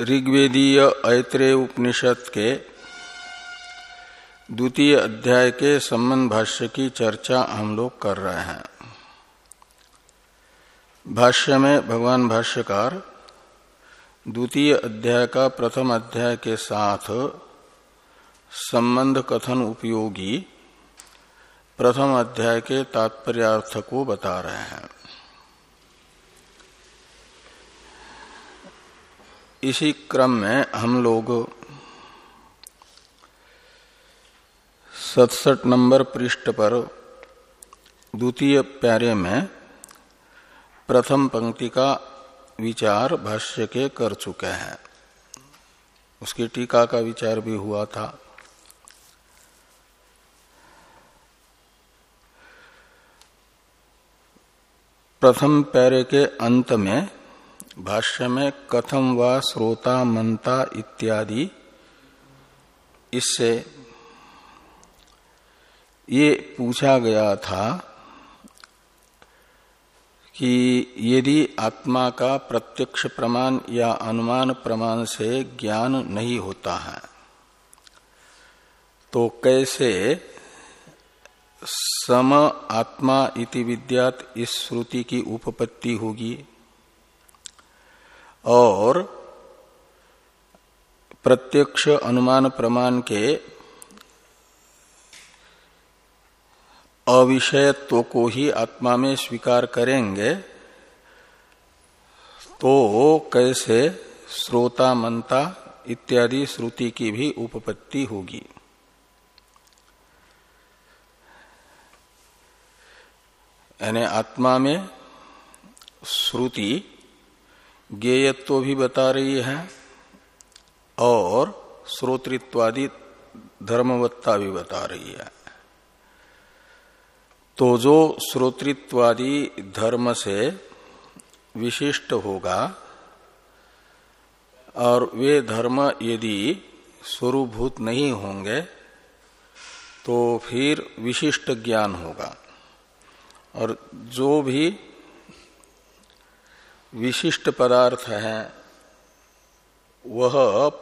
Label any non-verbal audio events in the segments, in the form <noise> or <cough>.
ऋग्वेदीय ऐत्रेय उपनिषद के द्वितीय अध्याय के संबंध भाष्य की चर्चा हम लोग कर रहे हैं। भाष्य में भगवान भाष्यकार द्वितीय अध्याय का प्रथम अध्याय के साथ संबंध कथन उपयोगी प्रथम अध्याय के तात्पर्यार्थ को बता रहे हैं। इसी क्रम में हम लोग सतसठ नंबर पृष्ठ पर द्वितीय प्यारे में प्रथम पंक्ति का विचार भाष्य के कर चुके हैं। उसकी टीका का विचार भी हुआ था। प्रथम पैरे के अंत में भाष्य में कथम व श्रोता मनता इत्यादि। इससे ये पूछा गया था कि यदि आत्मा का प्रत्यक्ष प्रमाण या अनुमान प्रमाण से ज्ञान नहीं होता है तो कैसे सम आत्मा इति विद्यात इस श्रुति की उपपत्ति होगी? और प्रत्यक्ष अनुमान प्रमाण के अविषयत्व को ही आत्मा में स्वीकार करेंगे तो कैसे श्रोता मनता इत्यादि श्रुति की भी उपपत्ति होगी। यानी आत्मा में श्रुति ज्ञेयत्व भी बता रही है और श्रोतृत्वादि धर्मवत्ता भी बता रही है। तो जो श्रोतृत्वादि धर्म से विशिष्ट होगा और वे धर्म यदि स्वरूभूत नहीं होंगे तो फिर विशिष्ट ज्ञान होगा। और जो भी विशिष्ट पदार्थ है। वह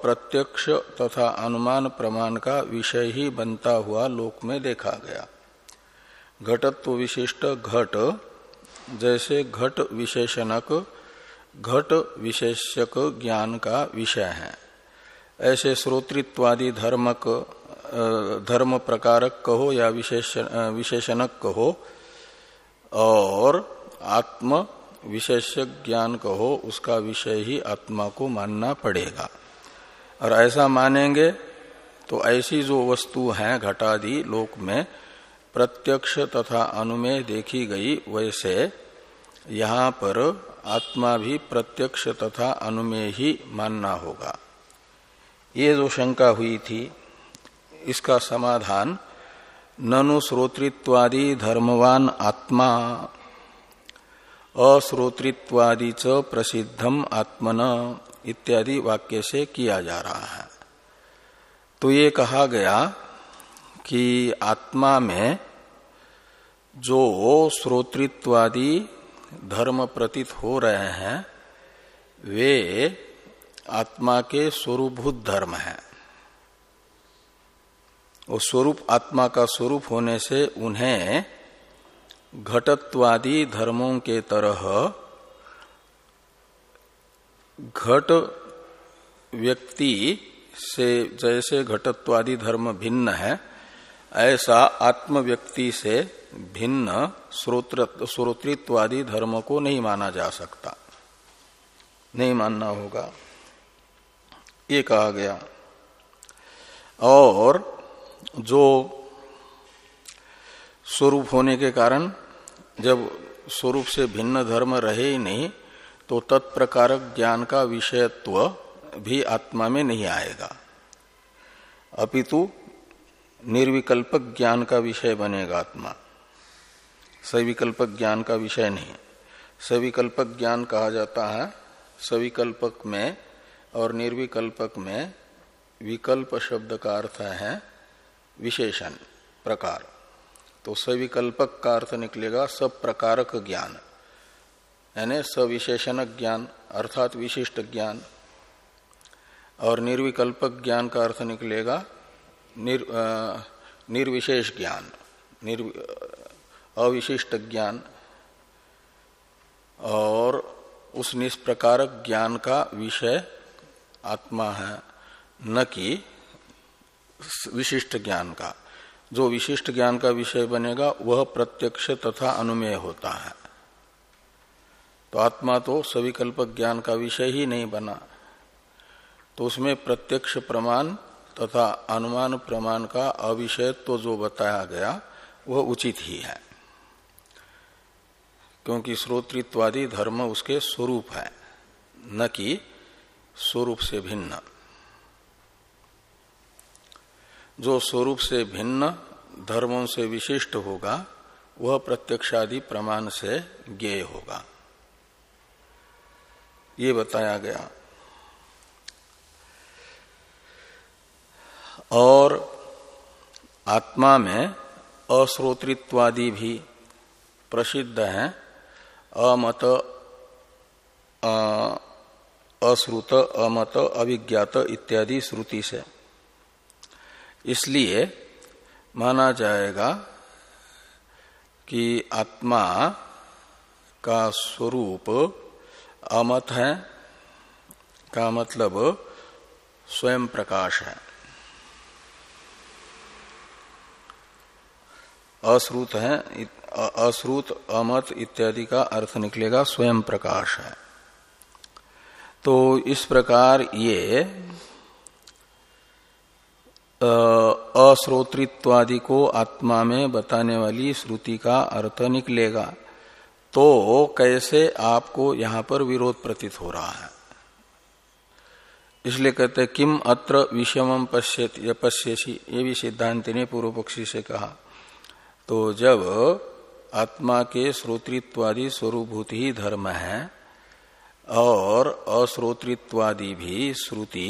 प्रत्यक्ष तथा अनुमान प्रमाण का विषय ही बनता हुआ लोक में देखा गया। घटत्व विशिष्ट घट, जैसे घट विशेषणक, घट विशेषक ज्ञान का विषय है। ऐसे श्रोतृत्वादि धर्मक धर्म प्रकारक कहो या विशेषण विशेषणक कहो, और आत्म विशेष ज्ञान कहो, उसका विषय ही आत्मा को मानना पड़ेगा। और ऐसा मानेंगे तो ऐसी जो वस्तु है घटादि लोक में, प्रत्यक्ष तथा अनुमेय देखी गई, वैसे यहाँ पर आत्मा भी प्रत्यक्ष तथा अनुमेय ही मानना होगा। ये जो शंका हुई थी, इसका समाधान ननु श्रोतृत्वादि धर्मवान आत्मा अश्रोतृत्वादि च प्रसिद्धम आत्मन इत्यादि वाक्य से किया जा रहा है। तो ये कहा गया कि आत्मा में जो श्रोतृत्वादि धर्म प्रतीत हो रहे हैं, वे आत्मा के स्वरूभूत धर्म है। और स्वरूप आत्मा का स्वरूप होने से उन्हें घटत्वादि धर्मों के तरह घट व्यक्ति से जैसे घटत्वादि धर्म भिन्न है, ऐसा आत्म व्यक्ति से भिन्न श्रोतृत्वादि धर्म को नहीं माना जा सकता। नहीं मानना होगा। ये कहा गया। और जो स्वरूप होने के कारण जब स्वरूप से भिन्न धर्म रहे ही नहीं तो तत्प्रकारक ज्ञान का विषयत्व भी आत्मा में नहीं आएगा। अपितु निर्विकल्पक ज्ञान का विषय बनेगा आत्मा। सविकल्पक ज्ञान का विषय नहीं। सविकल्पक ज्ञान कहा जाता है, सविकल्पक में और निर्विकल्पक में विकल्प शब्द का अर्थ है विशेषण, प्रकार। तो सविकल्पक का अर्थ निकलेगा सब प्रकारक ज्ञान। यानी सविशेषण ज्ञान अर्थात विशिष्ट ज्ञान। और निर्विकल्पक ज्ञान का अर्थ निकलेगा निर, आ, निर्विशेष ज्ञान निर् अविशिष्ट ज्ञान। और उस निष्प्रकारक ज्ञान का विषय आत्मा है न कि विशिष्ट ज्ञान का। जो विशिष्ट ज्ञान का विषय बनेगा, वह प्रत्यक्ष तथा अनुमेय होता है। तो आत्मा तो सविकल्पक ज्ञान का विषय ही नहीं बना। तो उसमें प्रत्यक्ष प्रमाण तथा अनुमान प्रमाण का अविषय तो जो बताया गया, वह उचित ही है। क्योंकि श्रोतृत्वादी धर्म उसके स्वरूप है, न कि स्वरूप से भिन्न। जो स्वरूप से भिन्न, धर्मों से विशिष्ट होगा, वह प्रत्यक्षादि प्रमाण से ज्ञेय होगा। ये बताया गया। और आत्मा में अश्रोतृत्वादि भी प्रसिद्ध हैं। अमत अश्रुत अमत अभिज्ञात इत्यादि श्रुति से। इसलिए माना जाएगा कि आत्मा का स्वरूप अमत है, का मतलब स्वयं प्रकाश है। अश्रुत है, अश्रुत, अमत इत्यादि का अर्थ निकलेगा स्वयं प्रकाश है। तो इस प्रकार ये अश्रोतृत्वादि को आत्मा में बताने वाली श्रुति का अर्थ निकलेगा। तो कैसे आपको यहाँ पर विरोध प्रतीत हो रहा है? इसलिए कहते किम अत्र विषम पश्यसी ये भी सिद्धांत ने पूर्व पक्षी से कहा। तो जब आत्मा के श्रोतृत्वादि स्वरूभूत ही धर्म है, और अश्रोतृत्वादि भी श्रुति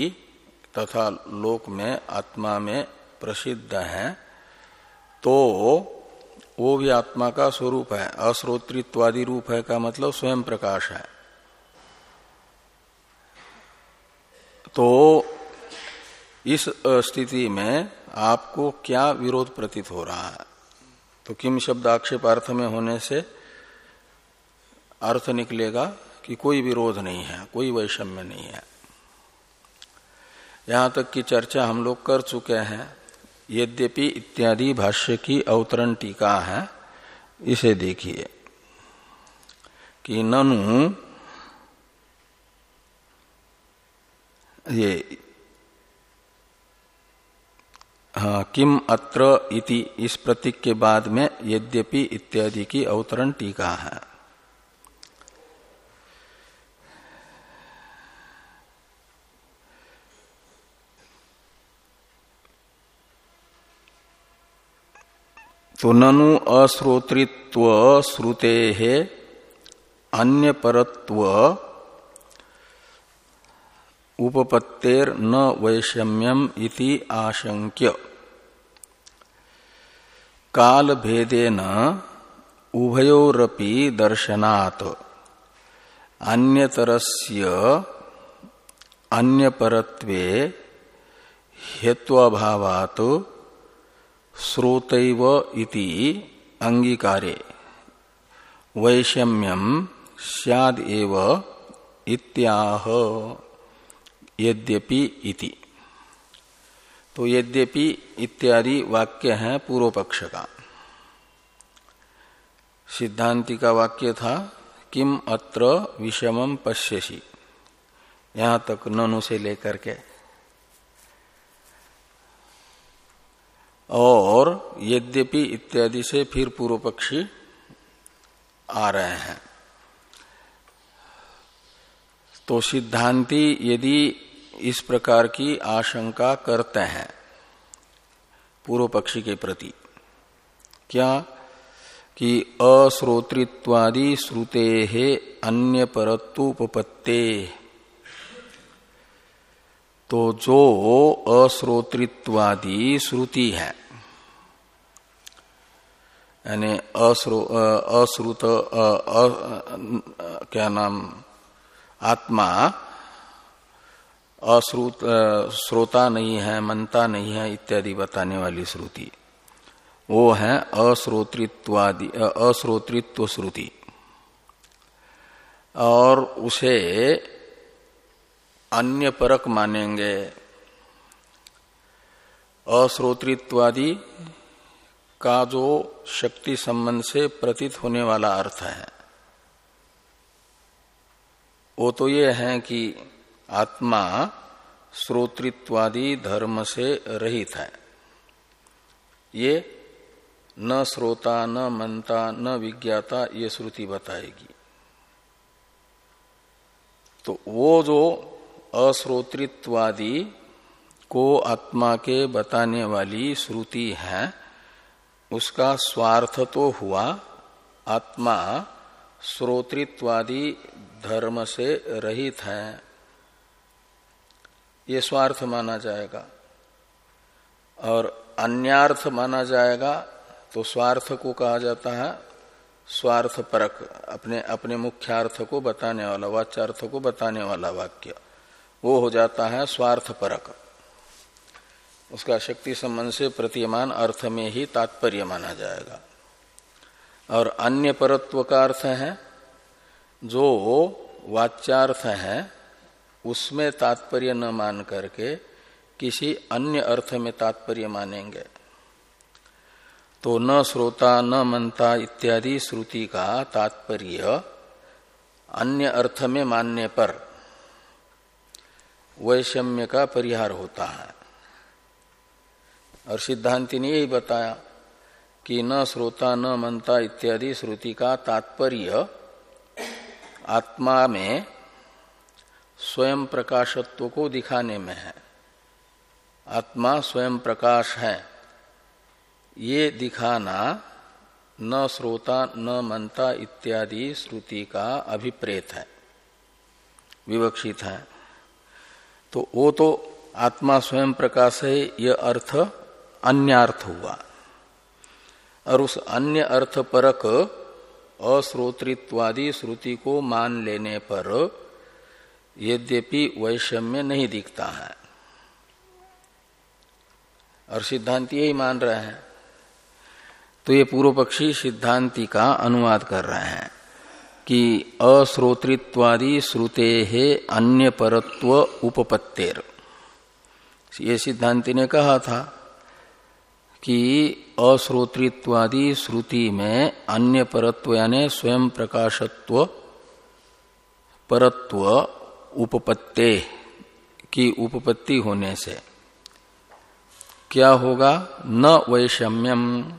तथा लोक में, आत्मा में प्रसिद्ध है तो वो भी आत्मा का स्वरूप है। अश्रोतृत्वादि रूप है का मतलब स्वयं प्रकाश है। तो इस स्थिति में आपको क्या विरोध प्रतीत हो रहा है? तो किम शब्द आक्षेप अर्थ में होने से अर्थ निकलेगा कि कोई विरोध नहीं है, कोई वैषम्य नहीं है। यहाँ तक की चर्चा हम लोग कर चुके हैं। यद्यपि इत्यादि भाष्य की अवतरण टीका है, इसे देखिए कि ननु ये हाँ किम अत्र इति इस प्रतीक के बाद में यद्यपि इत्यादि की अवतरण टीका है। तो ननु अश्रोतृत्व श्रुते है अन्य परत्व उपपत्तेर न वैषम्यम इति आशंक्य काल भेदेन उभयोरपि दर्शनात्। अन्यतरस्य अन्यपरत्वे हेत्वाभावात् श्रोतैव इति अंगीकारे वैषम्यम सियाद एव इत्याह यद्यपि इति तो यद्यपि इत्यादि वाक्य है पूर्व पक्ष का। सिद्धांति का वाक्य था, किम अत्र विषमम पश्यसी। यहाँ तक ननु से लेकर के और यद्यपि इत्यादि से फिर पूर्व पक्षी आ रहे हैं। तो सिद्धांति यदि इस प्रकार की आशंका करते हैं पूर्व पक्षी के प्रति, क्या कि अश्रोतृत्वादि श्रुते अन्य परत्वपत्ते तो जो अश्रोतृत्वादि श्रुति है, यानी अश्रुत क्या नाम, आत्मा, अश्रुत श्रोता नहीं है मनता नहीं है, इत्यादि बताने वाली श्रुति, वो है अश्रोतृत्वादि अश्रोतृत्व श्रुति। और उसे अन्य परक मानेंगे। अश्रोतृत्वादि का जो शक्ति संबंध से प्रतीत होने वाला अर्थ है। वो तो ये है कि आत्मा श्रोतृत्वादि धर्म से रहित है। ये न श्रोता, न मनता न विज्ञाता ये श्रुति बताएगी। तो वो जो अश्रोतृत्वादि को आत्मा के बताने वाली श्रुति है। उसका स्वार्थ तो हुआ, आत्मा श्रोतृत्वादि धर्म से रहित है। ये स्वार्थ माना जाएगा। और अन्यार्थ माना जाएगा तो स्वार्थ को कहा जाता है। स्वार्थ परक, अपने अपने मुख्यार्थ को बताने वाला, वाच्यार्थ को बताने वाला वाक्य। वो हो जाता है स्वार्थ परक उसका शक्ति संबंध से प्रतिमान अर्थ में ही तात्पर्य माना जाएगा। और अन्य परत्व का अर्थ है, जो वाच्यार्थ है, उसमें तात्पर्य न मान करके किसी अन्य अर्थ में तात्पर्य मानेंगे। तो न श्रोता, न मनता इत्यादि श्रुति का तात्पर्य अन्य अर्थ में मानने पर वैषम्य का परिहार होता है। और सिद्धांति ने यही बताया कि न श्रोता, न मनता इत्यादि श्रुति का तात्पर्य आत्मा में स्वयं प्रकाशत्व को दिखाने में है। आत्मा स्वयं प्रकाश है। ये दिखाना न श्रोता, न मनता इत्यादि श्रुति का अभिप्रेत है, विवक्षित है। तो वो तो आत्मा स्वयं प्रकाश है यह अर्थ अन्य अर्थ हुआ। और उस अन्य अर्थ परक अश्रोतृत्वादी श्रुति को मान लेने पर यद्यपि वैषम्य नहीं दिखता है। और सिद्धांत यही मान रहे हैं। तो ये पूर्व पक्षी सिद्धांति का अनुवाद कर रहे हैं। कि अश्रोतृत्वादि श्रुते हे अन्य परत्व उपपत्तेर। ये सिद्धांति ने कहा था कि अश्रोतृत्वादि श्रुति में अन्य परत्व यानी स्वयं प्रकाशत्व परत्व उपपत्ते की उपपत्ति होने से। क्या होगा? न वैषम्यम।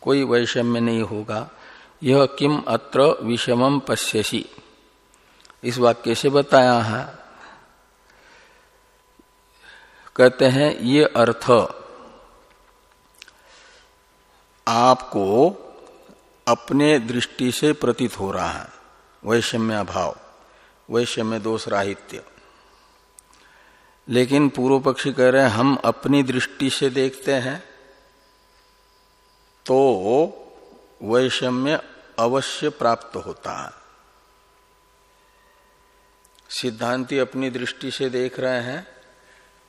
कोई वैषम्य नहीं होगा। यह किम अत्र विषमम पश्यसी। इस वाक्य से बताया है। कहते हैं, ये अर्थ, आपको अपने दृष्टि से प्रतीत हो रहा है। वैषम्य भाव, वैषम्य दोष राहित्य। लेकिन पूर्व पक्षी कह रहे हैं, हम अपनी दृष्टि से देखते हैं तो वैषम्य अवश्य प्राप्त होता है। सिद्धांति अपनी दृष्टि से देख रहे हैं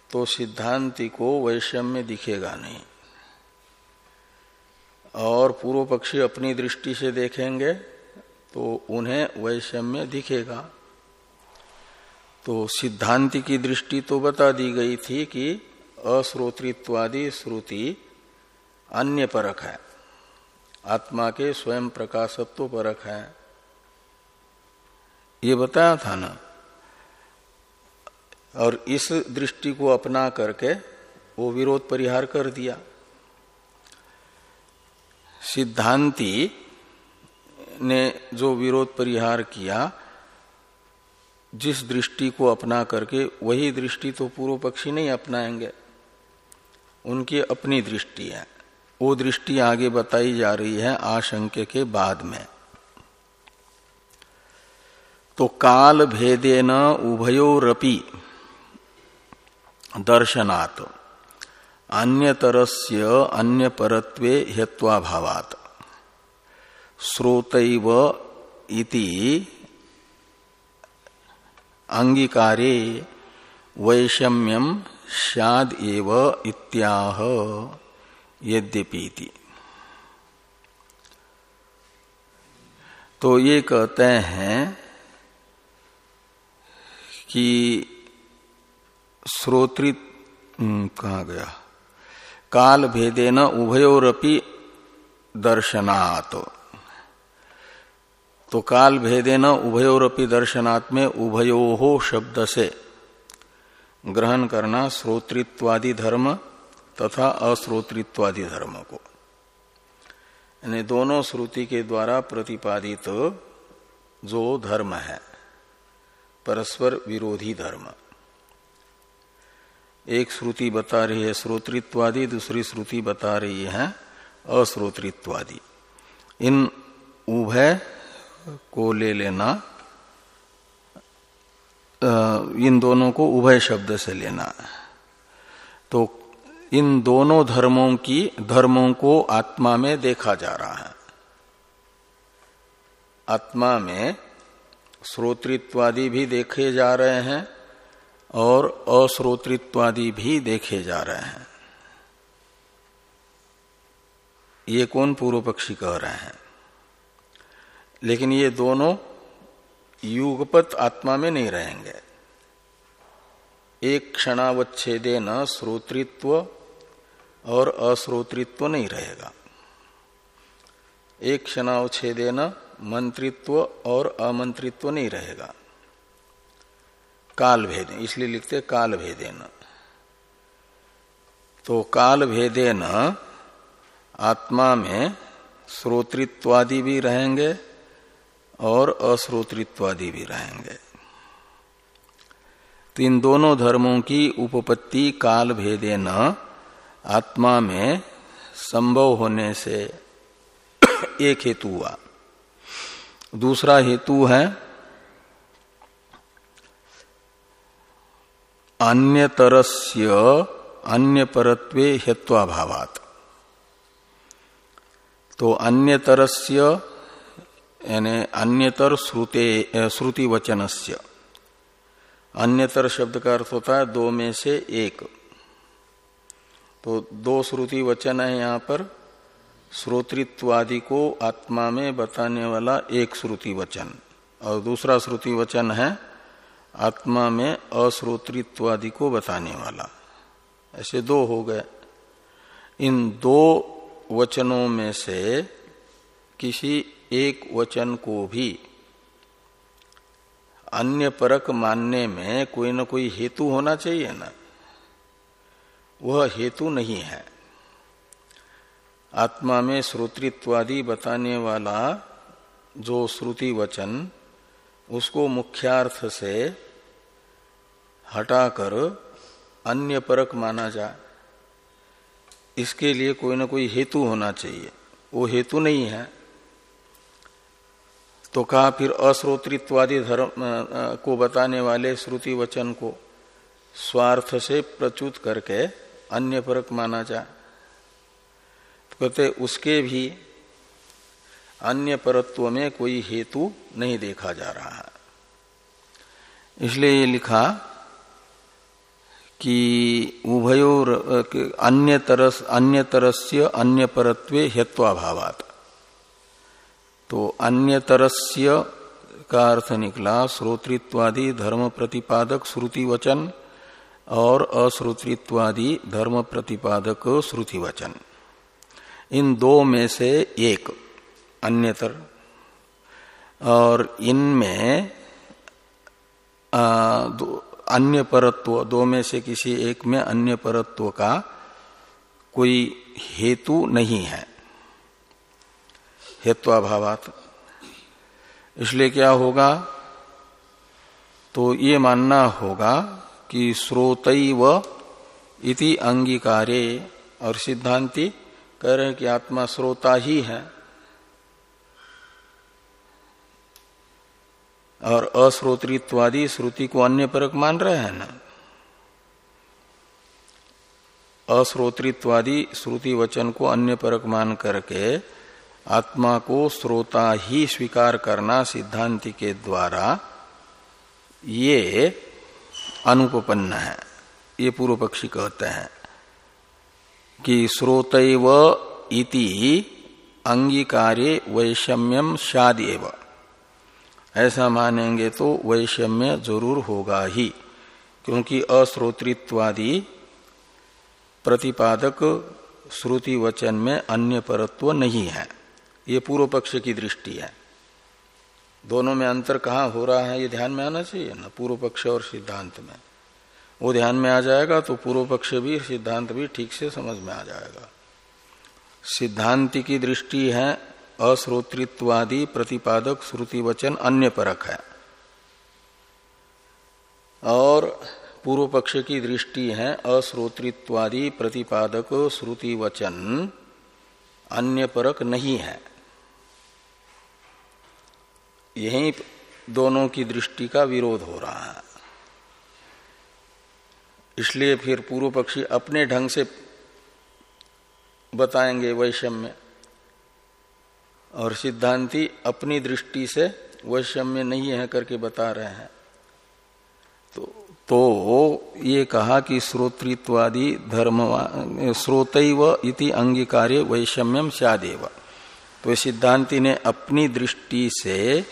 तो सिद्धांति को वैषम्य दिखेगा नहीं। और पूर्व पक्षी अपनी दृष्टि से देखेंगे तो उन्हें वैषम्य दिखेगा। तो सिद्धांति की दृष्टि तो बता दी गई थी कि अश्रोतृत्वादी श्रुति अन्य परक है। आत्मा के स्वयं प्रकाशत्व परक है। ये बताया था ना। और इस दृष्टि को अपना करके वो विरोध परिहार कर दिया। सिद्धांति ने जो विरोध परिहार किया, जिस दृष्टि को अपना करके, वही दृष्टि तो पूर्व पक्षी नहीं अपनाएँगे। उनकी अपनी दृष्टि है। वो दृष्टि आगे बताई जा रही है आशंक के बाद में। तो काल भेदे न उभयोरपि दर्शनात्, अन्यतरस्य अन्य परत्वे हेत्वाभावात श्रोतैव इति अंगीकारे वैषम्यम शाद इत्याह। यद्यपीति। तो ये कहते हैं कि श्रोत्री हम्म, कहा गया। काल भेदे न उभयोरपि दर्शनात्। तो काल न उभयोरपि दर्शनात् में उभयो शब्द से ग्रहण करना श्रोतृत्वादि धर्म तथा अश्रोतृत्वादि धर्म को। यानी दोनों श्रुति के द्वारा प्रतिपादित जो धर्म है, परस्पर विरोधी धर्म। एक श्रुति बता रही है श्रोतृत्वादि, दूसरी श्रुति बता रही है अश्रोतृत्वादि। इन उभय को ले लेना इन दोनों को उभय शब्द से लेना। तो इन दोनों धर्मों की, धर्मों को आत्मा में देखा जा रहा है। आत्मा में श्रोतृत्वादि भी देखे जा रहे हैं और अश्रोतृत्वादि भी देखे जा रहे हैं। ये कौन पूर्व पक्षी कह रहे हैं? लेकिन ये दोनों युगपत आत्मा में नहीं रहेंगे। एक क्षणावच्छेदे न श्रोतृत्व और अश्रोतृत्व नहीं रहेगा। एक क्षणावच्छेदे न, मंत्रित्व और अमंत्रित्व नहीं रहेगा। काल भेद इसलिए लिखते काल भेदे न। तो काल भेदे न, आत्मा में श्रोतृत्वादि भी रहेंगे और अश्रोतृत्वादि भी रहेंगे। तो इन दोनों धर्मों की उपपत्ति काल भेदे न आत्मा में संभव होने से <coughs> एक हेतु हुआ। दूसरा हेतु है अन्यतरस्य अन्य परत्वे हेत्वाभावात तो अन्य अन्यतरस्य, यानी अन्यतर श्रुते श्रुति वचनस्य अन्यतर शब्द का अर्थ होता है दो में से एक। तो दो श्रुति वचन है यहाँ पर। श्रोतृत्वादि को आत्मा में बताने वाला एक श्रुति वचन। और दूसरा श्रुति वचन है, आत्मा में अश्रोतृत्वादि को बताने वाला। ऐसे दो हो गए। इन दो वचनों में से किसी एक वचन को भी अन्य परक मानने में कोई ना कोई हेतु होना चाहिए ना। वह हेतु नहीं है। आत्मा में श्रोतृत्वादि बताने वाला जो श्रुति वचन, उसको मुख्यार्थ से हटाकर अन्य परक माना जाए इसके लिए कोई ना कोई हेतु होना चाहिए। वो हेतु नहीं है। तो कहा फिर अश्रोतृत्वादि धर्म को बताने वाले श्रुति वचन को स्वार्थ से प्रचुत करके अन्य परक माना जाए तो कहते, उसके भी अन्य परत्व में कोई हेतु नहीं देखा जा रहा है। इसलिए ये लिखा कि उभयोर अन्य तरस, अन्य तरस्य, अन्य परत्वे हेत्वाभावात तो अन्य तरस्य का अर्थ निकला, श्रोतृत्वादि, धर्म प्रतिपादक, श्रुति वचन और अश्रोतृत्वादि धर्म प्रतिपादक श्रुति वचन इन दो में से एक, अन्यतर। और इनमें अन्य परत्व दो में से किसी एक में अन्य परत्व का कोई हेतु नहीं है। हेत्वाभावात। इसलिए क्या होगा? तो ये मानना होगा कि स्रोत इति अंगीकारे। और सिद्धांति कह रहे हैं कि आत्मा श्रोता ही है। और अश्रोतृत्वादी श्रुति को अन्य परक मान रहे हैं ना? अश्रोतृत्वादी श्रुति वचन को अन्य परक मान करके आत्मा को श्रोता ही स्वीकार करना सिद्धांति के द्वारा ये अनुपन्न है। ये पूर्व पक्षी कहते हैं कि श्रोत इति अंगीकार्य वैषम्यम शादेव ऐसा मानेंगे तो वैषम्य ज़रूर होगा ही, क्योंकि अश्रोतृत्वादि प्रतिपादक श्रुति वचन में अन्य परत्व नहीं है। ये पूर्व पक्ष की दृष्टि है। दोनों में अंतर कहाँ हो रहा है, ये ध्यान में आना चाहिए ना? पूर्व पक्ष और सिद्धांत में। वो ध्यान में आ जाएगा तो पूर्व पक्ष भी, सिद्धांत भी ठीक से समझ में आ जाएगा। सिद्धांति की दृष्टि है, अश्रोतृत्वादि प्रतिपादक श्रुति वचन अन्य परक है। और पूर्व पक्ष की दृष्टि है, अश्रोतृत्वादि प्रतिपादक श्रुति वचन अन्य परक नहीं है। यही दोनों की दृष्टि का विरोध हो रहा है। इसलिए फिर पूर्व पक्षी अपने ढंग से बताएँगे वैषम्य। और सिद्धांति अपनी दृष्टि से वैषम्य नहीं है करके बता रहे हैं। तो तो ये कहा कि श्रोतृत्वादि धर्म श्रोत इति अंगीकार्य वैषम्यम सदेव तो सिद्धांति ने अपनी दृष्टि से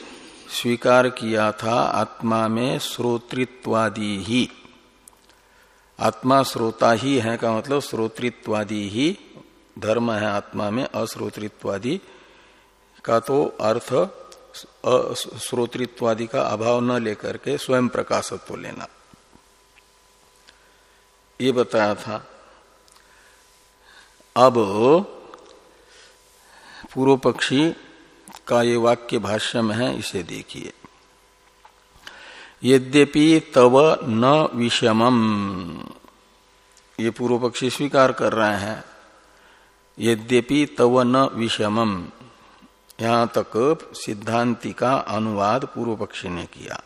स्वीकार किया था आत्मा में श्रोतृत्वादि ही। आत्मा श्रोता ही है का मतलब श्रोतृत्वादि ही, धर्म है आत्मा में अश्रोतृत्वादि का तो अर्थ श्रोतृत्वादि का अभाव न लेकर के स्वयं प्रकाशत्व लेना। ये बताया था। अब पूर्व पक्षी का ये वाक्य भाष्य में है, इसे देखिए। यद्यपि तव न विषमम। ये पूर्व पक्षी स्वीकार कर रहे हैं। यद्यपि तव न विषमम। यहाँ तक सिद्धांति का अनुवाद पूर्व पक्षी ने किया।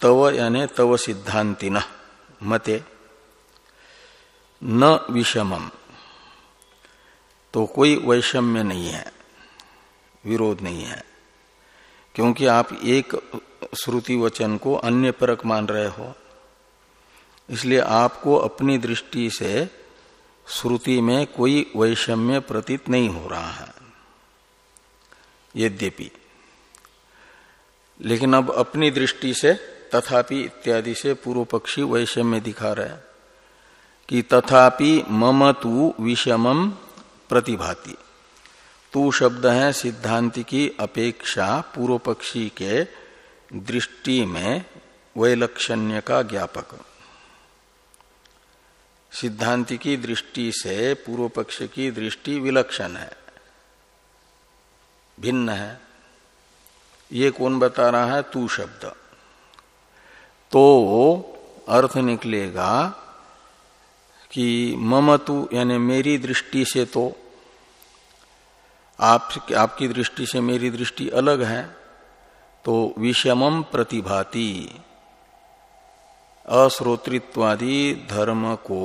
तव यानी तव सिद्धांति न मते। न विषमम। तो कोई वैषम्य नहीं है। विरोध नहीं है। क्योंकि आप एक श्रुति वचन को अन्य परक मान रहे हो। इसलिए आपको अपनी दृष्टि से श्रुति में कोई वैषम्य प्रतीत नहीं हो रहा है। यद्यपि। लेकिन अब अपनी दृष्टि से तथापि इत्यादि से पूर्व पक्षी वैषम्य दिखा रहे कि तथापि मम तु विषमम प्रतिभाति। तू शब्द है सिद्धांति की अपेक्षा पूर्व पक्षी के दृष्टि में वैलक्षण्य का ज्ञापक। सिद्धांति की दृष्टि से पूर्व पक्ष की दृष्टि विलक्षण है, भिन्न है। ये कौन बता रहा है? तू शब्द। तो अर्थ निकलेगा कि मम तू यानी मेरी दृष्टि से तो आप, आपकी दृष्टि से मेरी दृष्टि अलग है तो विषमम प्रतिभाति। अश्रोतृत्वादि धर्म को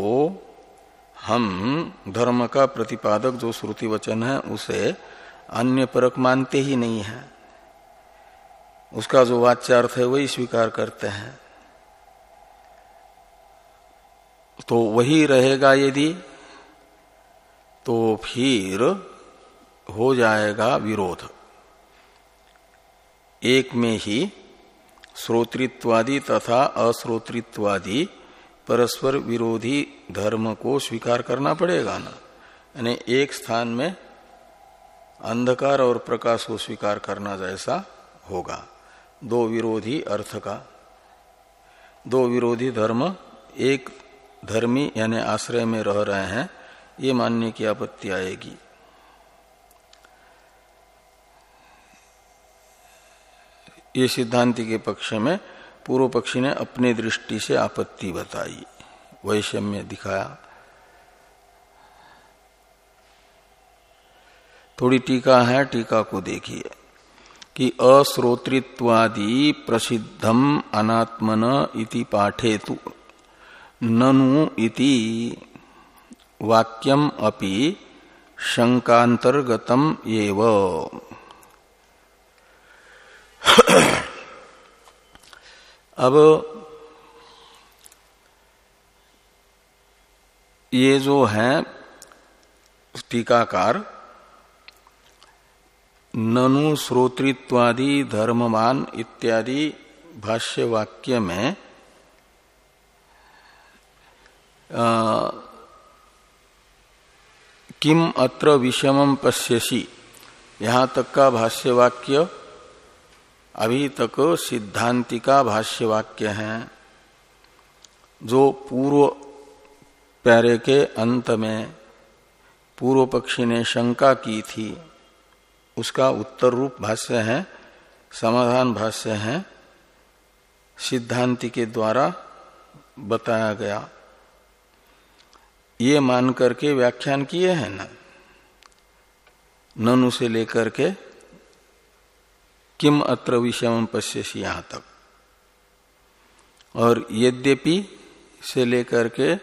हम, धर्म का प्रतिपादक जो श्रुति वचन है, उसे अन्य परक मानते ही नहीं है। उसका जो वाच्यार्थ है, वही स्वीकार करते हैं। तो वही रहेगा यदि तो फिर हो जाएगा विरोध। एक में ही श्रोतृत्वादि तथा अश्रोतृत्वादि परस्पर विरोधी धर्म को स्वीकार करना पड़ेगा ना? यानी एक स्थान में अंधकार और प्रकाश को स्वीकार करना जैसा होगा। दो विरोधी अर्थ का। दो विरोधी धर्म एक धर्मी यानी आश्रय में रह रहे हैं, ये मानने की आपत्ति आएगी। ये सिद्धांति के पक्ष में पूर्व पक्षी ने अपने दृष्टि से आपत्ति बताई। वैषम्य दिखाया। थोड़ी टीका है, टीका को देखिए कि अश्रोतृत्वादि प्रसिद्धम अनात्मन इति पाठे तु ननु इति वाक्यम अपि शंकांतर्गतम एवं। अब ये जो है टीकाकार ननु श्रोतृत्वादि धर्ममान इत्यादि भाष्य वाक्य में आ, किम अत्र विषमम पश्यसी। यहाँ तक का भाष्य वाक्य अभी तक सिद्धांति का भाष्य वाक्य है, जो पूर्व प्यारे के अंत में पूर्व पक्षी ने शंका की थी, उसका उत्तर रूप भाष्य है, समाधान भाष्य है, सिद्धांति के द्वारा बताया गया। ये मान करके व्याख्यान किए हैं ना? ननु से लेकर के किम अत्र विषम पश्यसी यहाँ तक। और यद्यपि से लेकर के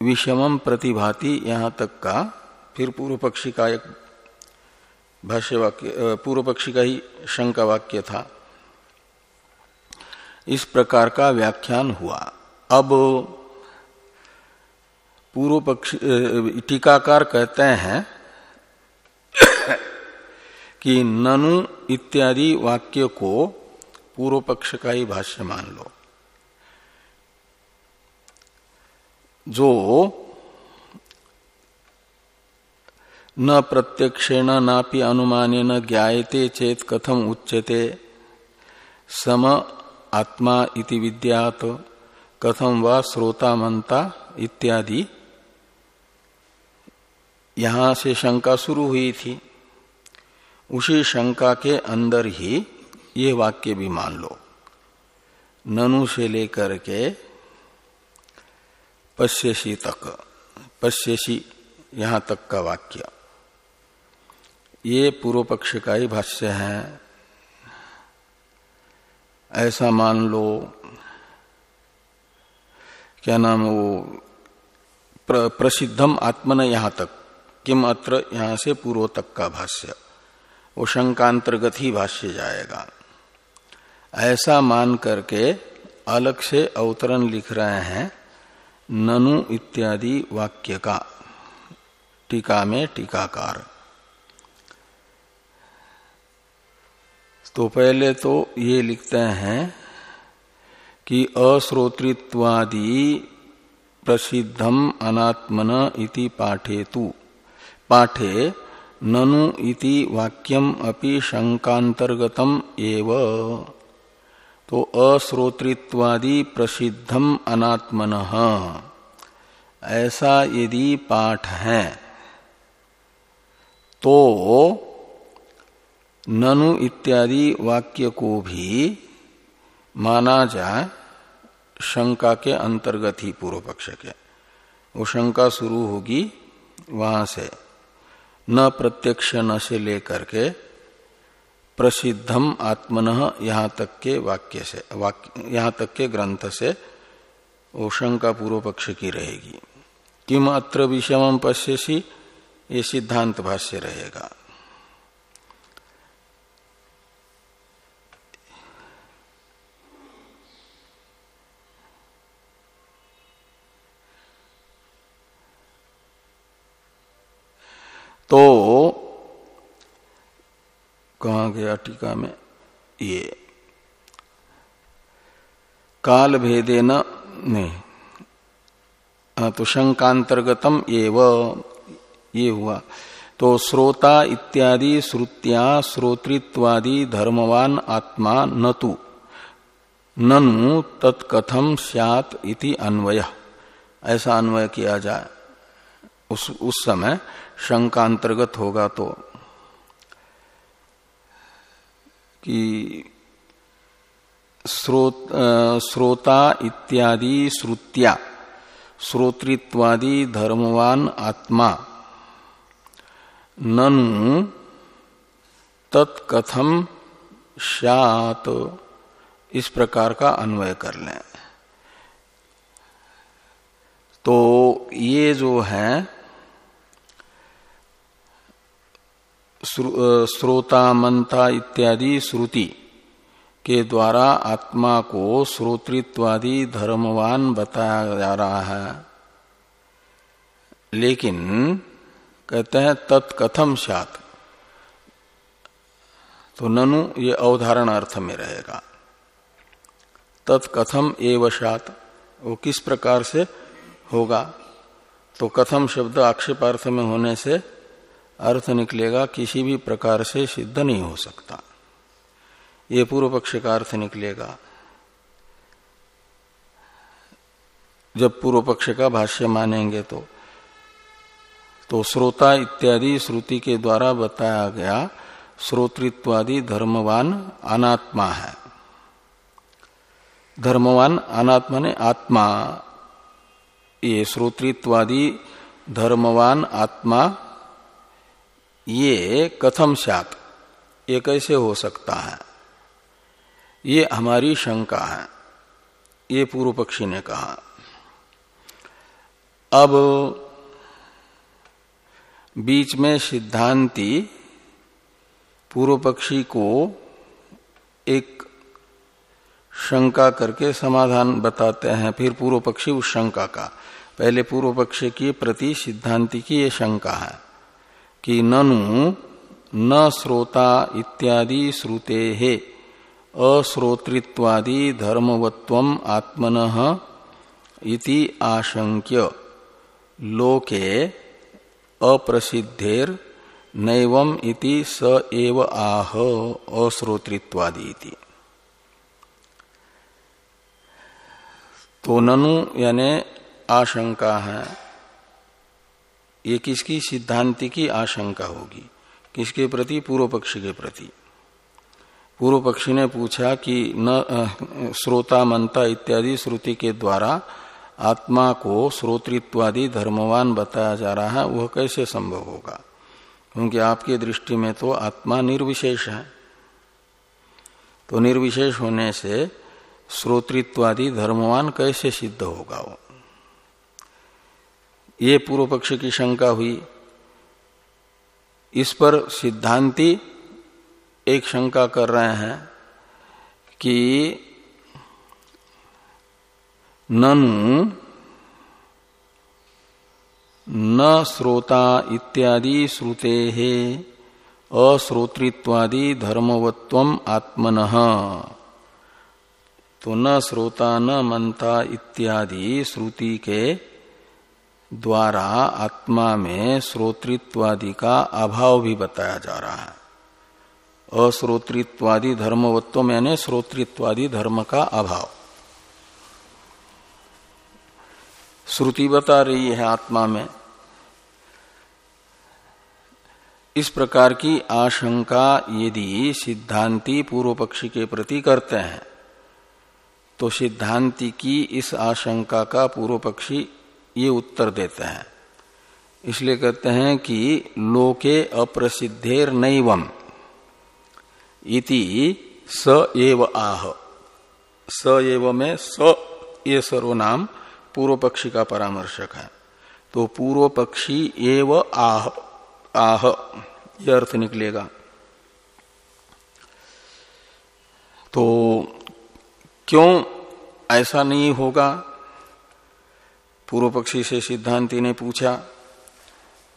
विषमम प्रतिभाति यहाँ तक का, फिर पूर्व पक्षी का एक भाष्य वाक्य पूर्व पक्षी का ही शंका वाक्य था। इस प्रकार का व्याख्यान हुआ। अब पूर्व पक्षी टीकाकार कहते हैं कि ननु इत्यादि वाक्य को पूर्व पक्ष का ही भाष्य मान लो। जो न प्रत्यक्षेण नापि अनुमाने न ज्ञाते चेत कथम उच्यते, सम आत्मा इति विद्यात, कथम व श्रोता मनता इत्यादि। यहाँ से शंका शुरू हुई थी। उसी शंका के अंदर ही ये वाक्य भी मान लो। ननु से लेकर के पश्यसी तक पश्यसी यहाँ तक का वाक्य। ये पूर्व पक्ष का ही भाष्य है। ऐसा मान लो क्या नाम वो प्र, प्रसिद्धम आत्मन यहाँ तक किम अत्र यहाँ से पूर्व तक का भाष्य। वो शंकांतर्गत ही भाष्य जाएगा। ऐसा मान करके अलग से अवतरण लिख रहे हैं, ननु इत्यादि वाक्य का, टीका में टीकाकार। तो पहले तो ये लिखते हैं कि अश्रोतृत्वादि प्रसिद्धम अनात्मन इति पाठेतु। पाठे ननु इति वाक्यम अपि शंकांतर्गतम एव। तो अश्रोतृत्वादि प्रसिद्धम अनात्मन। ऐसा यदि पाठ है तो ननु इत्यादि वाक्य को भी माना जाए शंका के अंतर्गत ही पूर्व पक्ष के। वो शंका शुरू होगी वहाँ से। न प्रत्यक्ष न से लेकर के प्रसिद्धम आत्मन यहाँ तक के वाक्य से, वाक्य, यहाँ तक के ग्रंथ से वो शंका पूर्व पक्ष की रहेगी। किम अत्र विषम पश्यसी, ये सिद्धांत भाष्य रहेगा। तो कहा गया टीका में ये, काल भेदे न, नहीं तो शंकांतर्गतम एव, ये हुआ। तो श्रोता इत्यादि, श्रुतिया, श्रोतृत्वादि, धर्मवान, आत्मा न तु ननु, तत्कथम, स्यात इति अन्वय। ऐसा अन्वय किया जाए। उस उस समय शंका अंतर्गत होगा तो कि स्रोत, श्रोता इत्यादि श्रुत्या श्रोतृत्वादि धर्मवान आत्मा ननु तत्कथम शात इस प्रकार का अन्वय कर लें। तो ये जो है श्रोता मंता इत्यादि श्रुति के द्वारा आत्मा को श्रोतृत्वादि धर्मवान बताया जा रहा है। लेकिन कहते हैं तत्कथम सात। तो ननु, ये अवधारण अर्थ में रहेगा। तत्कथम एवशात वो किस प्रकार से होगा? तो कथम शब्द आक्षेपार्थ में होने से अर्थ निकलेगा, किसी भी प्रकार से सिद्ध नहीं हो सकता। ये पूर्व पक्ष का अर्थ निकलेगा। जब पूर्व पक्ष का भाष्य मानेंगे तो तो श्रोता इत्यादि श्रुति के द्वारा बताया गया श्रोतृत्वादि धर्मवान अनात्मा है। धर्मवान अनात्मा ने आत्मा, ये श्रोतृत्वादि धर्मवान आत्मा ये कथम सात ये कैसे हो सकता है? ये हमारी शंका है। ये पूर्व पक्षी ने कहा। अब बीच में सिद्धांति पूर्व पक्षी को एक शंका करके समाधान बताते हैं। फिर पूर्व पक्षी उस शंका का। पहले पूर्व पक्ष की प्रति सिद्धांति की ये शंका है। कि ननु न श्रोता इत्यादि श्रुते है अश्रोतृत्वादि धर्मवत्व आत्मन इति आशंक्य लोके अप्रसिद्धेर नैवम इति स एव आह, अश्रोतृत्वादि इति। तो ननु यानी आशंका है। ये किसकी सिद्धांति की आशंका होगी? किसके प्रति? पूर्व पक्षी के प्रति। पूर्व पक्षी ने पूछा कि न श्रोता मंता इत्यादि श्रुति के द्वारा आत्मा को श्रोतृत्वादि धर्मवान बताया जा रहा है, वह कैसे संभव होगा? क्योंकि आपकी दृष्टि में तो आत्मा निर्विशेष है। तो निर्विशेष होने से श्रोतृत्वादि धर्मवान कैसे सिद्ध होगा वो? ये पूर्व पक्ष की शंका हुई। इस पर सिद्धांति एक शंका कर रहे हैं कि ननु न श्रोता इत्यादि श्रुते अश्रोतृत्वादि धर्मवत्व आत्मन। तो न श्रोता न मनता इत्यादि श्रुति के द्वारा आत्मा में श्रोतृत्वादि का अभाव भी बताया जा रहा है। अश्रोतृत्वादि धर्मवत्व यानी श्रोतृत्वादि धर्म का अभाव। श्रुति बता रही है आत्मा में। इस प्रकार की आशंका यदि सिद्धांति पूर्व पक्षी के प्रति करते हैं तो सिद्धांति की इस आशंका का पूर्व पक्षी ये उत्तर देते हैं। इसलिए कहते हैं कि लोके अप्रसिद्धेर नैवम। इति स एव आह। स एव में स ये सर्वनाम पूर्व पक्षी का परामर्शक है। तो पूर्व पक्षी एव आह आह यह अर्थ निकलेगा। तो क्यों ऐसा नहीं होगा? पूर्व पक्षी से सिद्धांति ने पूछा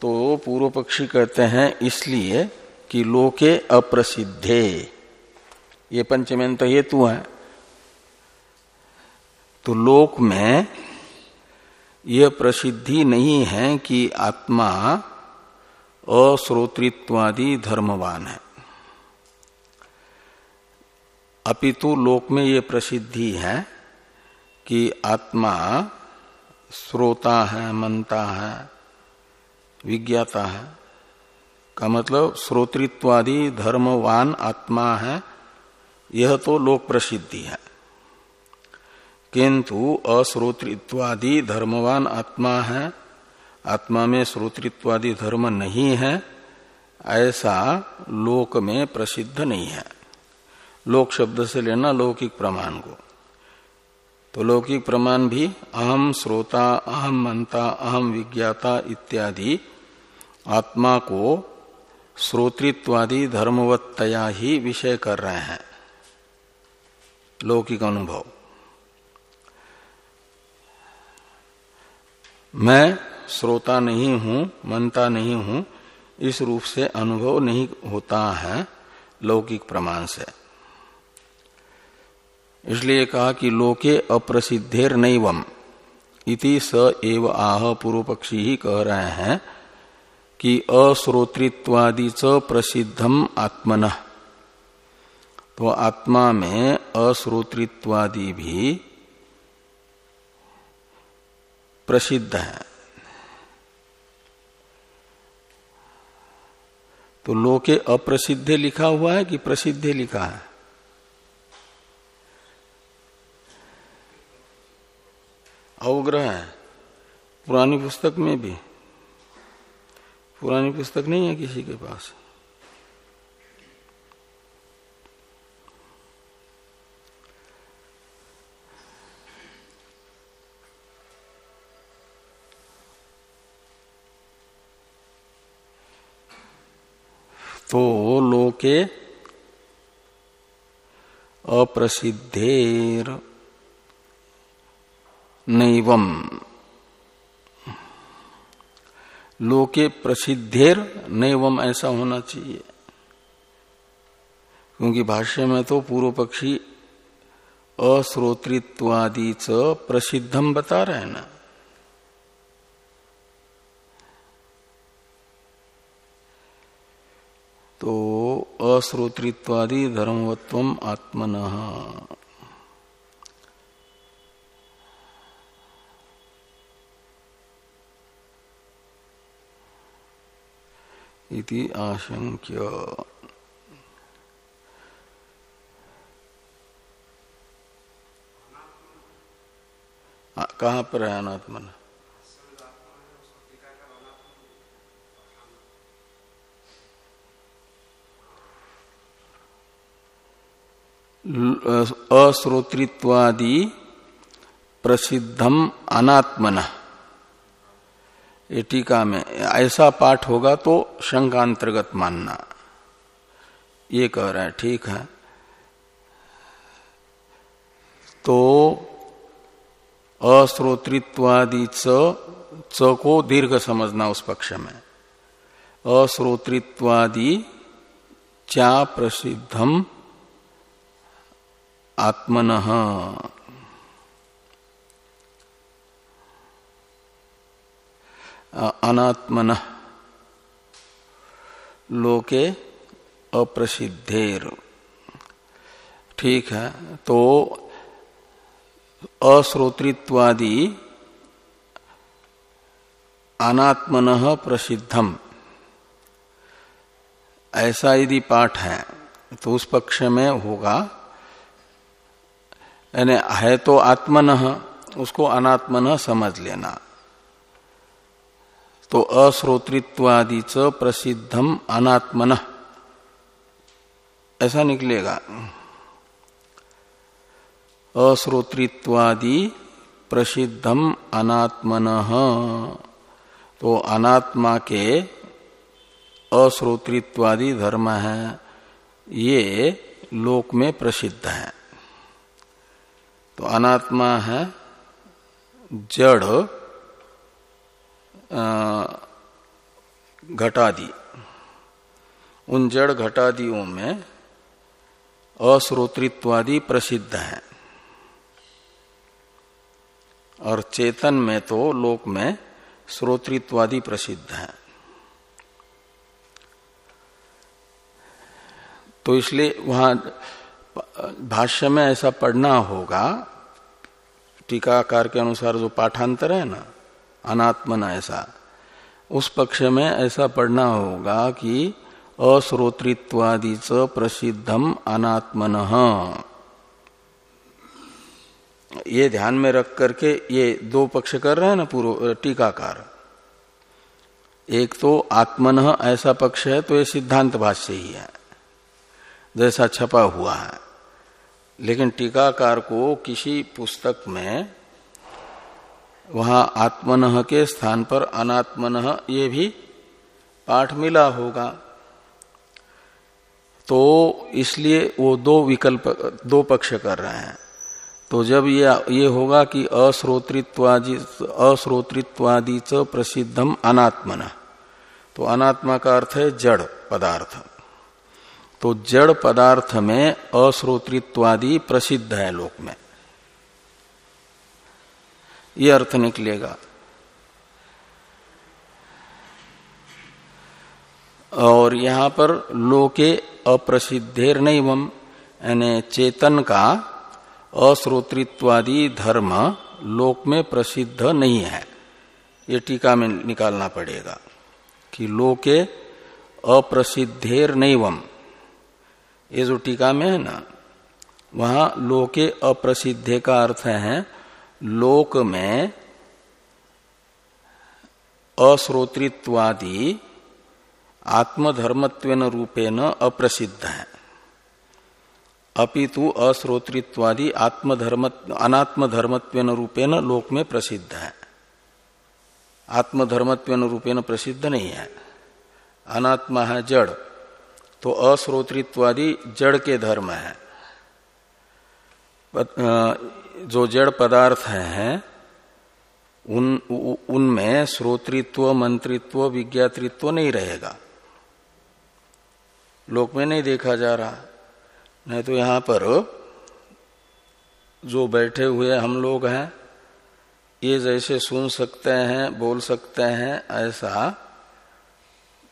तो पूर्व पक्षी कहते हैं, इसलिए कि लोके अप्रसिद्धे। ये पंचमेंत हेतु है। तो लोक में यह प्रसिद्धि नहीं है कि आत्मा अश्रोतृत्वादि धर्मवान है। अपितु लोक में यह प्रसिद्धि है कि आत्मा श्रोता है मनता है, विज्ञाता है। का मतलब श्रोतृत्वादि धर्मवान आत्मा है, यह तो लोक प्रसिद्धि है। किंतु अश्रोतृत्वादि धर्मवान आत्मा है, आत्मा में श्रोतृत्वादि धर्म नहीं है, ऐसा लोक में प्रसिद्ध नहीं है। लोक शब्द से लेना लौकिक प्रमाण को। तो लौकिक प्रमाण भी अहम श्रोता, अहम मनता अहम विज्ञाता इत्यादि आत्मा को श्रोतृत्वादि धर्मवत्तया ही विषय कर रहे हैं। लौकिक अनुभव। मैं श्रोता नहीं हूँ मनता नहीं हूँ, इस रूप से अनुभव नहीं होता है लौकिक प्रमाण से। इसलिए कहा कि लोके अप्रसिद्धेर नैवम। इति स एव आह पूर्व पक्षी ही कह रहे हैं कि अश्रोतृत्वादि च प्रसिद्धम आत्मन। तो आत्मा में अश्रोतृत्वादि भी प्रसिद्ध है। तो लोके अप्रसिद्ध लिखा हुआ है कि प्रसिद्ध लिखा है? अवग्रह है। पुरानी पुस्तक में भी। पुरानी पुस्तक नहीं है किसी के पास। तो लोके अप्रसिद्धेर। नैवम। लोके प्रसिद्धेर नैवम ऐसा होना चाहिए। क्योंकि भाष्य में तो पूर्व पक्षी अश्रोतृत्वादि च प्रसिद्धम बता रहे हैं ना। तो अश्रोतृत्वादि धर्मवत्व आत्मन। इति आशंक्य। कहाँ पर है अनात्मन अश्रोतृत्वादि प्रसिद्धम अनात्मन। ये टीका में, ऐसा पाठ होगा तो शंकांतर्गत मानना। ये कह रहा है, ठीक है। तो अश्रोतृत्वादि च को दीर्घ समझना उस पक्ष में। अश्रोतृत्वादि चा प्रसिद्धम आत्मन। अनात्मन। लोके अप्रसिद्धेर। ठीक है तो अश्रोतृत्वादि अनात्मन प्रसिद्धम। ऐसा यदि पाठ है तो उस पक्ष में होगा। यानी है तो आत्मन, उसको अनात्मन समझ लेना। तो अश्रोतृत्वादि च प्रसिद्धम अनात्मन। ऐसा निकलेगा। अश्रोतृत्वादि प्रसिद्धम अनात्मन। तो अनात्मा के अश्रोतृत्वादि धर्म है, ये लोक में प्रसिद्ध है। तो अनात्मा है जड़ घटादि। उन जड़ घटादियों में अश्रोतृत्वादि प्रसिद्ध है। और चेतन में तो लोक में श्रोतृत्वादि प्रसिद्ध है। तो इसलिए वहाँ भाष्य में ऐसा पढ़ना होगा, टीकाकार के अनुसार जो पाठांतर है ना अनात्मन ऐसा। उस पक्ष में ऐसा पढ़ना होगा कि अश्रोतृत्वादि च प्रसिद्धम अनात्मन। ये ध्यान में रख करके ये दो पक्ष कर रहे हैं ना पूर्व, टीकाकार। एक तो आत्मन ऐसा पक्ष है तो ये सिद्धांत भाष्य ही है। जैसा छपा हुआ है। लेकिन टीकाकार को किसी पुस्तक में वहाँ आत्मन के स्थान पर अनात्मन ये भी पाठ मिला होगा। तो इसलिए वो दो विकल्प, दो पक्ष कर रहे हैं। तो जब ये ये होगा कि अश्रोतृत्वादि अश्रोतृत्वादि च प्रसिद्धम अनात्मना। तो अनात्मा का अर्थ है जड़ पदार्थ। तो जड़ पदार्थ में अश्रोतृत्वादि प्रसिद्ध है लोक में। ये अर्थ निकलेगा। और यहाँ पर लोके अप्रसिद्धेर नहीं यानी चेतन का अश्रोतृत्वादि धर्म लोक में प्रसिद्ध नहीं है। ये टीका में निकालना पड़ेगा कि लोके अप्रसिद्धेर नैवम, ये जो टीका में है ना, वहाँ लोके अप्रसिद्धे का अर्थ है लोक में अश्रोतृत्वादि आत्मधर्मत्वेन रूपेण अप्रसिद्ध है। अपितु अश्रोतृत्वादि आत्मधर्म अनात्मधर्मत्वेन रूपेण लोक में प्रसिद्ध है। आत्मधर्मत्वेन रूपेण प्रसिद्ध नहीं है। अनात्मा है जड़ तो अश्रोतृत्वादि जड़ के धर्म है। जो जड़ पदार्थ हैं, उन उनमें श्रोतृत्व, मंत्रित्व, विज्ञातृत्व नहीं रहेगा। लोक में नहीं देखा जा रहा। नहीं तो यहाँ पर जो बैठे हुए हम लोग हैं, ये जैसे सुन सकते हैं, बोल सकते हैं, ऐसा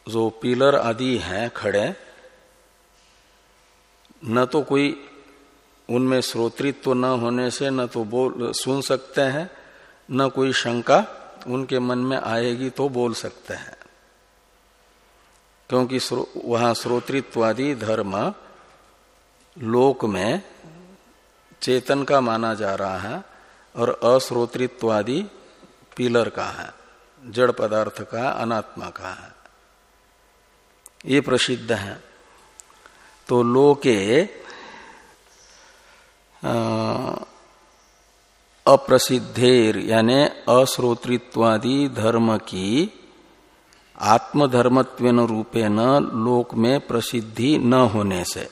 जो पिलर आदि हैं खड़े, न तो कोई उनमें श्रोतृत्व न होने से न तो बोल, सुन सकते हैं, न कोई शंका उनके मन में आएगी तो बोल सकते हैं। क्योंकि वहाँ श्रोतृत्वादि धर्म लोक में चेतन का माना जा रहा है और अश्रोतृत्वादि पिलर का है, जड़ पदार्थ का, अनात्मा का है। ये प्रसिद्ध है। तो लोके अप्रसिद्धेर, यानी अश्रोतृत्वादि धर्म की आत्मधर्मत्वेन रूपेण लोक में प्रसिद्धि न होने से,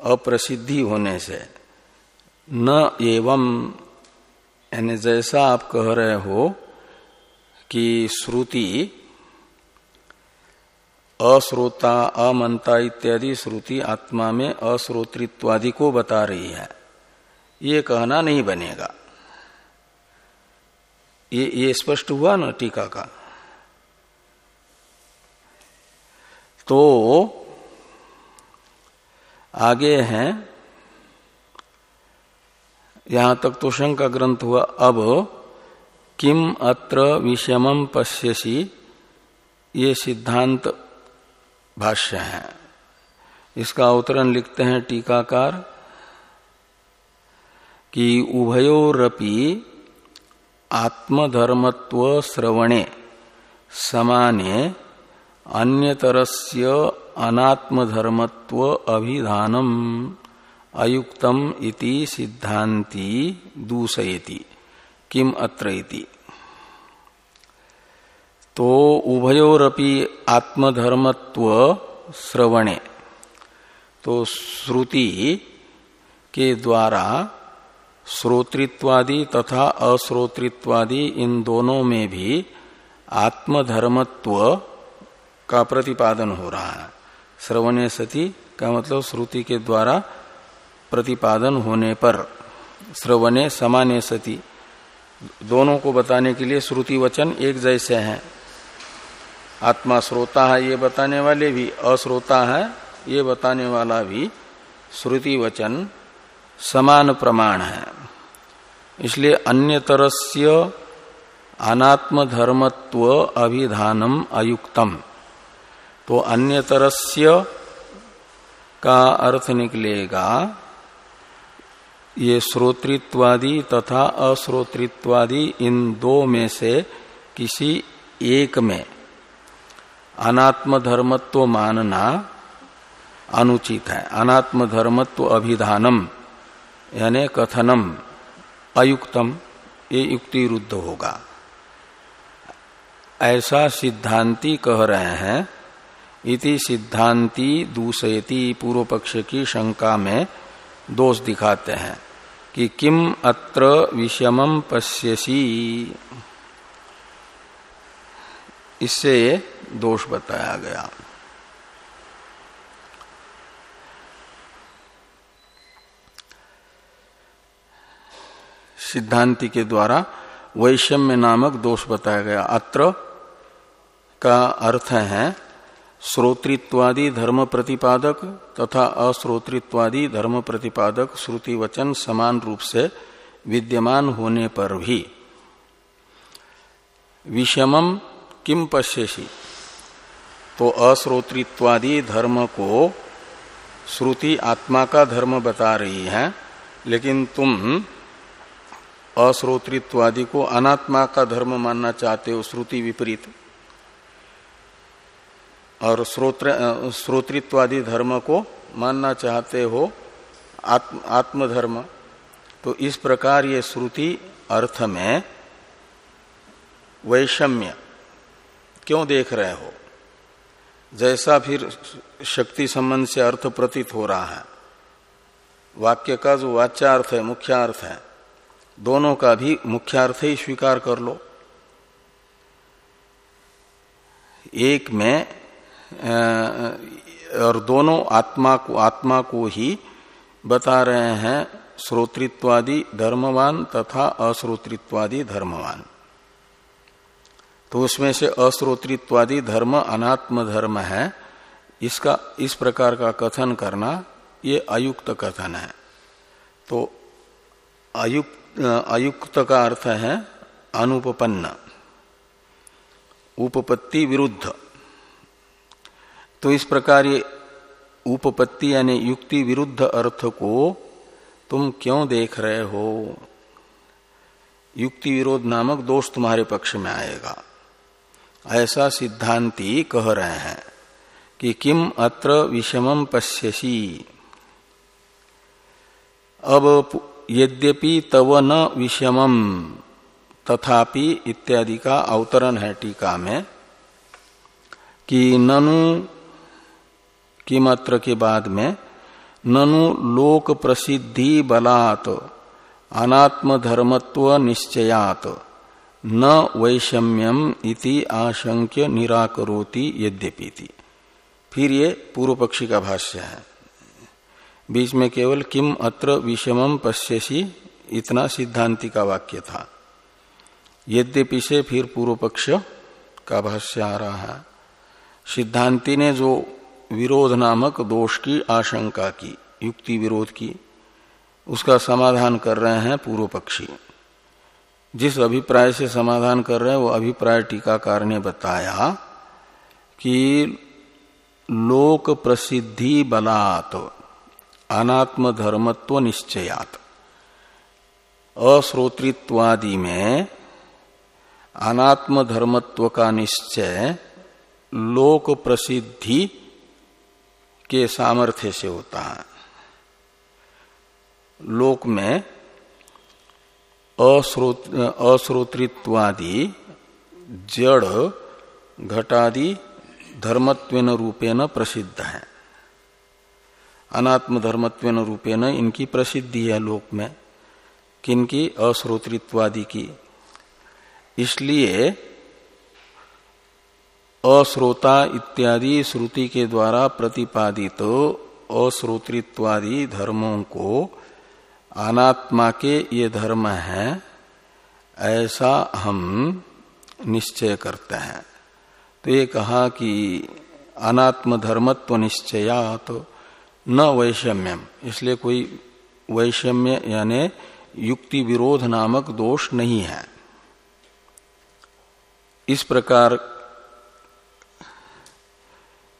अप्रसिद्धि होने से, न एवं, यानी जैसा आप कह रहे हो कि श्रुति अश्रोता अमंता इत्यादि श्रुति आत्मा में अश्रोतृत्वादि को बता रही है। ये कहना नहीं बनेगा। ये ये स्पष्ट हुआ ना टीका का? तो आगे हैं। यहाँ तक तो शंका ग्रंथ हुआ। अब किम अत्र विषमम पश्यसी? ये सिद्धांत भाष्य है। इसका अवतरण लिखते हैं टीकाकार कि उभयोरपि आत्मधर्मत्व श्रवणे समाने अन्यतरस्य अनात्मधर्मत्व अभिधानम अयुक्तम इति सिद्धांति दूसयति किम अत्र इति? तो उभयोरपि आत्मधर्मत्व श्रवणे। तो श्रुति के द्वारा श्रोतृत्वादि तथा अश्रोतृत्वादि इन दोनों में भी आत्मधर्मत्व का प्रतिपादन हो रहा है। श्रवणे सती का मतलब श्रुति के द्वारा प्रतिपादन होने पर। श्रवणे समाने सती। दोनों को बताने के लिए श्रुति वचन एक जैसे हैं। आत्मा श्रोता है, ये बताने वाले भी, अश्रोता है, ये बताने वाला भी श्रुति वचन समान प्रमाण है। इसलिए अन्य तरस्य अनात्म धर्मत्व अभिधानम अयुक्तम। तो अन्य तरस्य का अर्थ निकलेगा, ये श्रोतृत्वादि तथा अश्रोतृत्वादि इन दो में से किसी एक में अनात्म धर्मत्व मानना अनुचित है। अनात्म धर्मत्व अभिधानम यानी कथनम, अयुक्तम, ये युक्ति रुद्ध होगा। ऐसा सिद्धांति कह रहे हैं, इति सिद्धांति दूसयति पूर्व पक्ष की शंका में दोष दिखाते हैं कि किम अत्र विषमम पश्यसी। इससे दोष बताया गया। सिद्धांति के द्वारा वैषम्य नामक दोष बताया गया। अत्र का अर्थ है श्रोतृत्वादि धर्म प्रतिपादक तथा अश्रोतृत्वादि धर्म प्रतिपादक श्रुति वचन समान रूप से विद्यमान होने पर भी विषमम किम पश्यसी? तो अश्रोतृत्वादि धर्म को श्रुति आत्मा का धर्म बता रही है, लेकिन तुम अश्रोतृत्वादि को अनात्मा का धर्म मानना चाहते हो, श्रुति विपरीत। और श्रोतृत्वादि धर्म को मानना चाहते हो, आत्म, आत्मधर्म। तो इस प्रकार ये श्रुति अर्थ में वैषम्य। क्यों देख रहे हो? जैसा फिर शक्ति संबंध से अर्थ प्रतीत हो रहा है। वाक्य का जो वाच्यार्थ है, मुख्यार्थ है, दोनों का भी मुख्यार्थ ही स्वीकार कर लो। एक में और दोनों आत्मा को आत्मा को ही बता रहे हैं, श्रोतृत्वादि धर्मवान तथा अश्रोतृत्वादि धर्मवान। तो उसमें से अश्रोतृत्वादि धर्म अनात्म धर्म है। इसका, इस प्रकार का कथन करना, ये अयुक्त कथन है। तो अयुक्त अयुक्त का अर्थ है अनुपपन्न, उपपत्ति विरुद्ध। तो इस प्रकार ये उपपत्ति यानी युक्ति विरुद्ध अर्थ को तुम क्यों देख रहे हो? युक्ति विरोध नामक दोष तुम्हारे पक्ष में आएगा। ऐसा सिद्धांति कह रहे हैं कि किम अत्र विषमम पश्यसी। अब यद्यपि तव न विषमम तथापि इत्यादि का अवतरण है टीका में कि ननु, किमत्र के बाद में, ननु लोक प्रसिद्धि बलात् अनात्म धर्मत्व निश्चयात। न वैषम्यम इति आशंक्य निराकरोति यद्यपि फिर ये पूर्व पक्षी का भाष्य है। बीच में केवल किम अत्र विषमम पश्यसी इतना सिद्धांति का वाक्य था। यद्यपि से फिर पूर्व पक्ष का भाष्य आ रहा है। सिद्धांति ने जो विरोध नामक दोष की आशंका की, युक्ति विरोध की, उसका समाधान कर रहे हैं पूर्व पक्षी जिस अभिप्राय से समाधान कर रहे हैं, वो अभिप्राय टीकाकार ने बताया कि लोक प्रसिद्धि बलात् अनात्म धर्मत्व निश्चयात। अश्रोतृत्वादि में अनात्म धर्मत्व का निश्चय लोक प्रसिद्धि के सामर्थ्य से होता है। लोक में अश्रोतृत्वादि, जड़ घटादि धर्मत्वेन रूपेण प्रसिद्ध है। अनात्म धर्मत्व रूपेण इनकी प्रसिद्धि है लोक में, किनकी? अश्रोतृत्वादि की। इसलिए अश्रोता इत्यादि श्रुति के द्वारा प्रतिपादित अश्रोतृत्वादि धर्मों को अनात्मा के ये धर्म है, ऐसा हम निश्चय करते हैं। तो ये कहा कि अनात्म धर्मत्व निश्चयात तो न वैषम्यम। इसलिए कोई वैषम्य यानी युक्ति विरोध नामक दोष नहीं है। इस प्रकार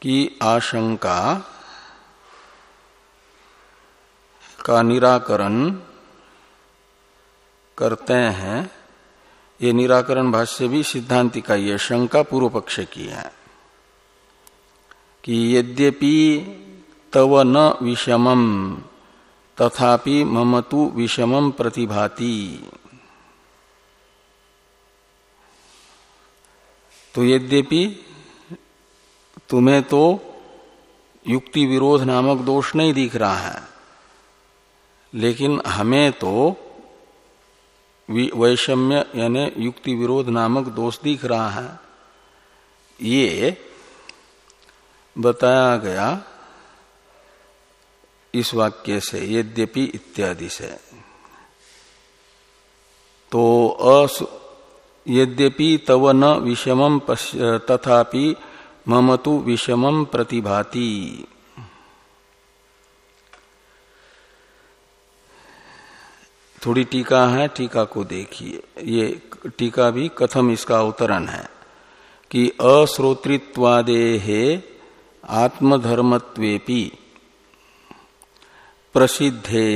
की आशंका का निराकरण करते हैं। ये निराकरण भाष्य भी सिद्धांति का ये शंका पूर्व पक्ष की है कि यद्यपि तव न विषमम तथापि ममतु विषमम प्रतिभाति। तो यद्यपि तुम्हें तो युक्ति विरोध नामक दोष नहीं दिख रहा है। लेकिन हमें तो वैषम्य यानी युक्ति विरोध नामक दोष दिख रहा है। ये बताया गया इस वाक्य से, यद्यपि इत्यादि से। तो अस, यद्यपि तव न विषमम तथापि मम तो विषमम प्रतिभाति। थोड़ी टीका है, टीका को देखिए। ये टीका भी कथम इसका अवतरण है कि अश्रोतृत्वादे आत्मधर्मत्वेपि प्रसिद्धे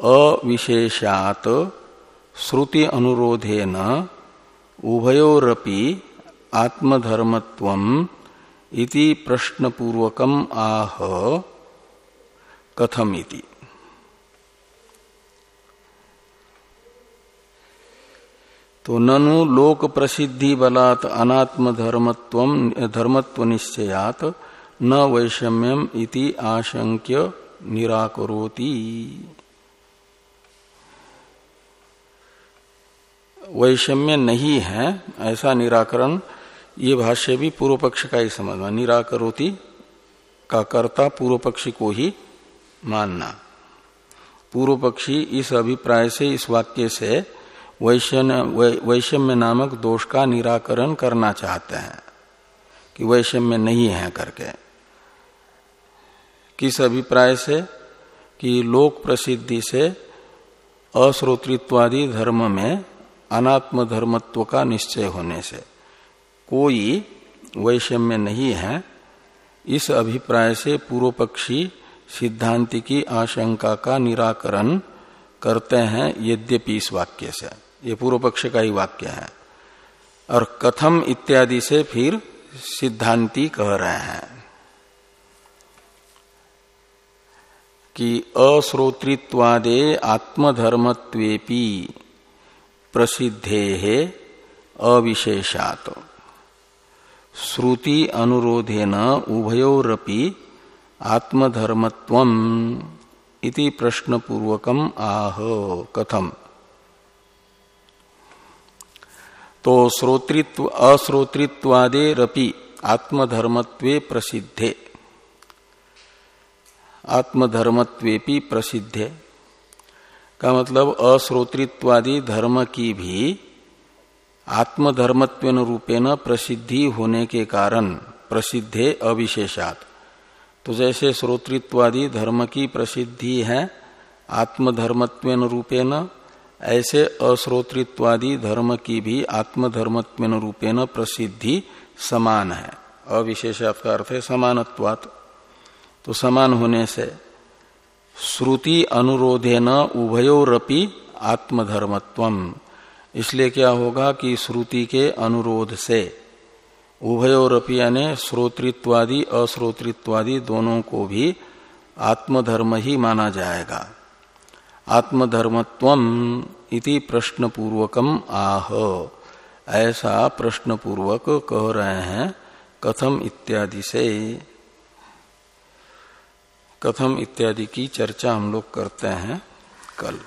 अविशेषात श्रुति अनुरोधेन उभयोरपि आत्मधर्मत्व इति प्रश्नपूर्वकम आह कथमिति। तो ननु लोक प्रसिद्धि बलात् अनात्म धर्मत्व धर्मत्व निश्चयात, न वैषम्यम इति आशंक्य निराकरोति। वैषम्य नहीं है, ऐसा निराकरण, ये भाष्य भी पूर्व पक्ष का ही समझना निराकरोति का कर्ता पूर्व पक्षी को ही मानना। पूर्व पक्षी इस अभिप्राय से, इस वाक्य से वैषम्य नामक दोष का निराकरण करना चाहते हैं कि वैषम्य नहीं है करके। किस अभिप्राय से? कि लोक प्रसिद्धि से अश्रोतृत्वादि धर्म में अनात्म धर्मत्व का निश्चय होने से कोई वैषम्य नहीं है, इस अभिप्राय से पूर्व पक्षी सिद्धांति की आशंका का निराकरण करते हैं यद्यपि इस वाक्य से। ये पूर्व पक्ष का ही वाक्य है। और कथम इत्यादि से फिर सिद्धांति कह रहे हैं कि अश्रोतृत्वादे आत्मधर्मत्वेपि प्रसिद्धे है अविशेषात। श्रुति अनुरोधेन उभयोरपि आत्मधर्मत्व इति प्रश्नपूर्वकम आह कथम। तो श्रोतृत्व अश्रोतृत्वादे रपि आत्मधर्मत्वे प्रसिद्धे। आत्मधर्मत्वेपि प्रसिद्धे। का मतलब अश्रोतृत्वादि धर्म की भी आत्मधर्मत्व रूपेण प्रसिद्धि होने के कारण प्रसिद्धे अविशेषात। तो जैसे श्रोतृत्वादि धर्म की प्रसिद्धि है आत्मधर्मत्व रूपेण ऐसे अश्रोतृत्वादि धर्म की भी आत्मधर्मत्व रूपेण प्रसिद्धि समान है। अविशेष का अर्थ है समानत्वात। तो समान होने से श्रुति अनुरोधे न उभयोरपि आत्मधर्मत्व इसलिए क्या होगा कि श्रुति के अनुरोध से उभयोरपि यानी श्रोतृत्वादि, अश्रोतृत्वादि दोनों को भी आत्मधर्म ही माना जाएगा। आत्मधर्मत्व इति प्रश्न पूर्वकम आह। ऐसा प्रश्न पूर्वक कह रहे हैं, कथम इत्यादि से। कथम इत्यादि की चर्चा हम लोग करते हैं कल।